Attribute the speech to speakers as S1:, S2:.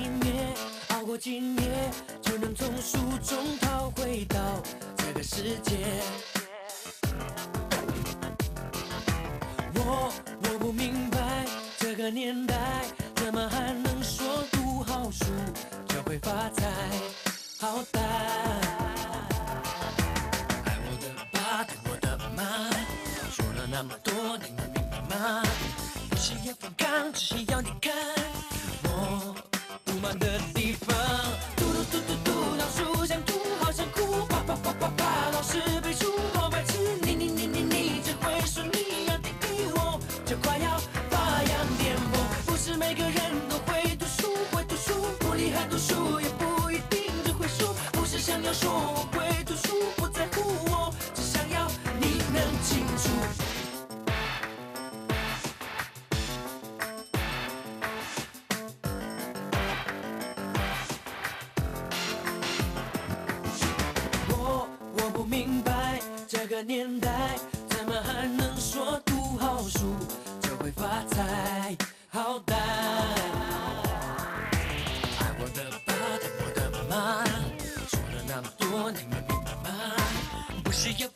S1: 几年熬过今夜，就能从书中逃回到这个世界。我我不明白这个年代，怎么还能说读好书就会发财？好歹爱我的爸，疼我的妈，说了那么多，你能明白吗？不是要反抗，只是要你看我。满的地方。嘟嘟嘟嘟嘟，老鼠想吐，好想哭，啪啪啪啪啪，老师背书好白痴，你你你你你只会说你要顶替我，就快要发扬癫疯。不是每个人都会读书，会读书不厉害读书也不一定就会输。不是想要说我会读书，不在乎我，只想要你能清楚。年代怎么还能说读好书就会发财，好歹。爱我的爸，疼我的妈，说了那么多，你们明白吗？不需要